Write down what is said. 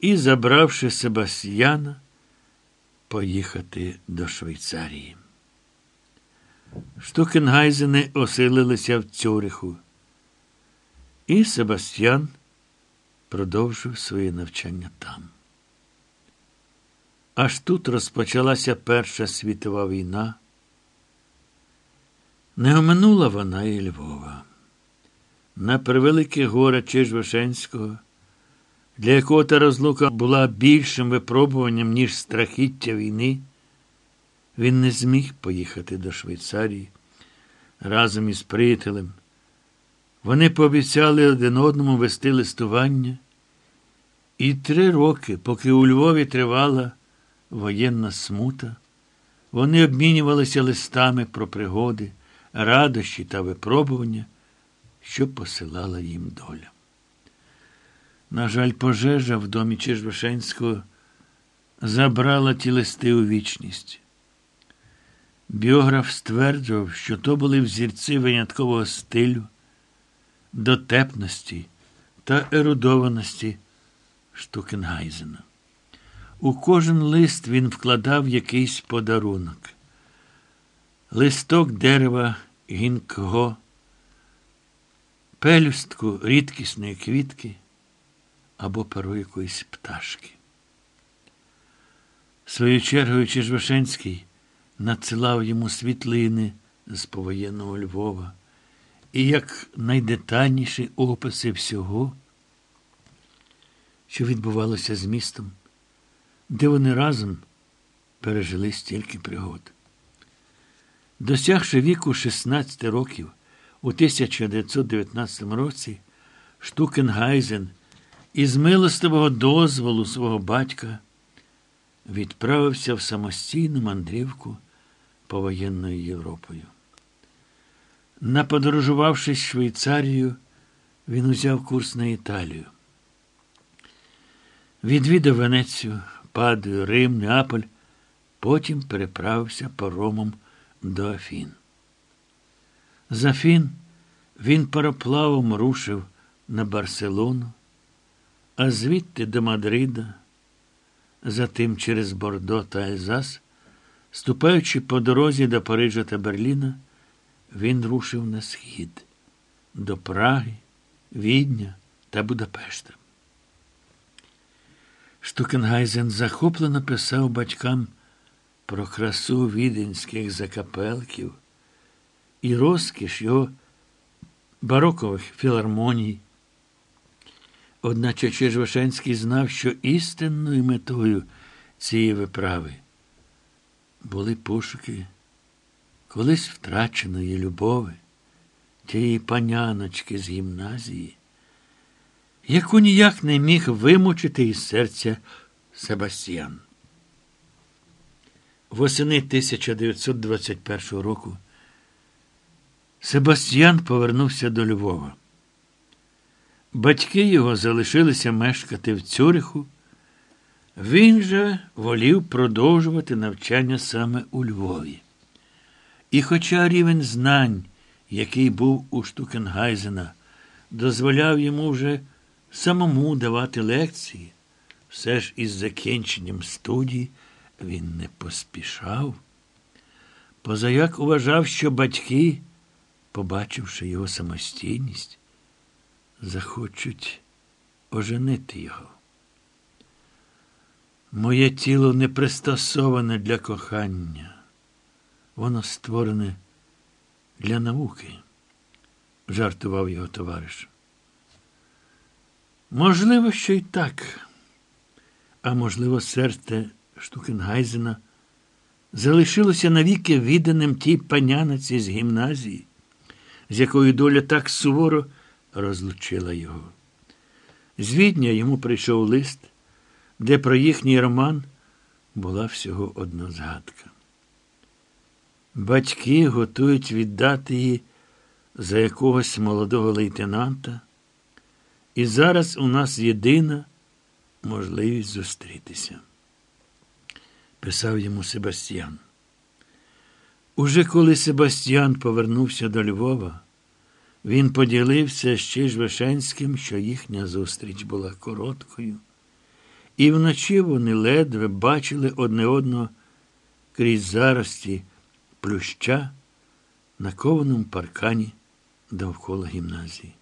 і, забравши Себастьяна, поїхати до Швейцарії. Штукенгайзени оселилися в Цюриху. І Себастьян продовжив своє навчання там. Аж тут розпочалася Перша світова війна. Не оминула вона і Львова. На превелике горе Чижвишенського, для якого та розлука була більшим випробуванням, ніж страхіття війни, він не зміг поїхати до Швейцарії разом із приятелем. Вони пообіцяли один одному вести листування. І три роки, поки у Львові тривала воєнна смута, вони обмінювалися листами про пригоди, радощі та випробування, що посилала їм доля. На жаль, пожежа в домі Чижвишенського забрала ті листи у вічність. Біограф стверджував, що то були взірці виняткового стилю, дотепності та ерудованості Штукенгайзена. У кожен лист він вкладав якийсь подарунок. Листок дерева гінкго, пелюстку рідкісної квітки або перо якоїсь пташки. Свою чергою Чижвашенський надсилав йому світлини з повоєнного Львова і як найдетальніші описи всього, що відбувалося з містом, де вони разом пережили стільки пригод. Досягши віку 16 років у 1919 році, Штукенгайзен із милостивого дозволу свого батька відправився в самостійну мандрівку повоєнною Європою. Наподорожувавшись Швейцарію, він узяв курс на Італію. Відвідав Венецію, Падую, Рим, Неаполь, потім переправився паромом до Афін. З Афін він пароплавом рушив на Барселону, а звідти до Мадрида, затим через Бордо та Ельзас, ступаючи по дорозі до Парижа та Берліна, він рушив на схід до Праги, Відня та Будапешта. Штукенгайзен захоплено писав батькам про красу віденських закапелків і розкіш його барокових філармоній. Одначе Чижвашенський знав, що істинною метою цієї виправи були пошуки колись втраченої любови, тієї паняночки з гімназії, яку ніяк не міг вимучити із серця Себастьян. Восени 1921 року Себастьян повернувся до Львова. Батьки його залишилися мешкати в Цюриху. Він же волів продовжувати навчання саме у Львові. І хоча рівень знань, який був у Штукенгайзена, дозволяв йому вже самому давати лекції, все ж із закінченням студії він не поспішав. Позаяк уважав, що батьки, побачивши його самостійність, захочуть оженити його. Моє тіло не пристосоване для кохання. Воно створене для науки, жартував його товариш. Можливо, що й так, а можливо, серце Штукенгайзена залишилося навіки відданим тій паняниці з гімназії, з якою доля так суворо розлучила його. З Відня йому прийшов лист, де про їхній роман була всього одна згадка. Батьки готують віддати її за якогось молодого лейтенанта, і зараз у нас єдина можливість зустрітися. Писав йому Себастьян. Уже коли Себастьян повернувся до Львова, він поділився з Чижвишенським, що їхня зустріч була короткою, І вночі вони ледве бачили одне одного крізь зарості плюща на кованому паркані довкола гімназії.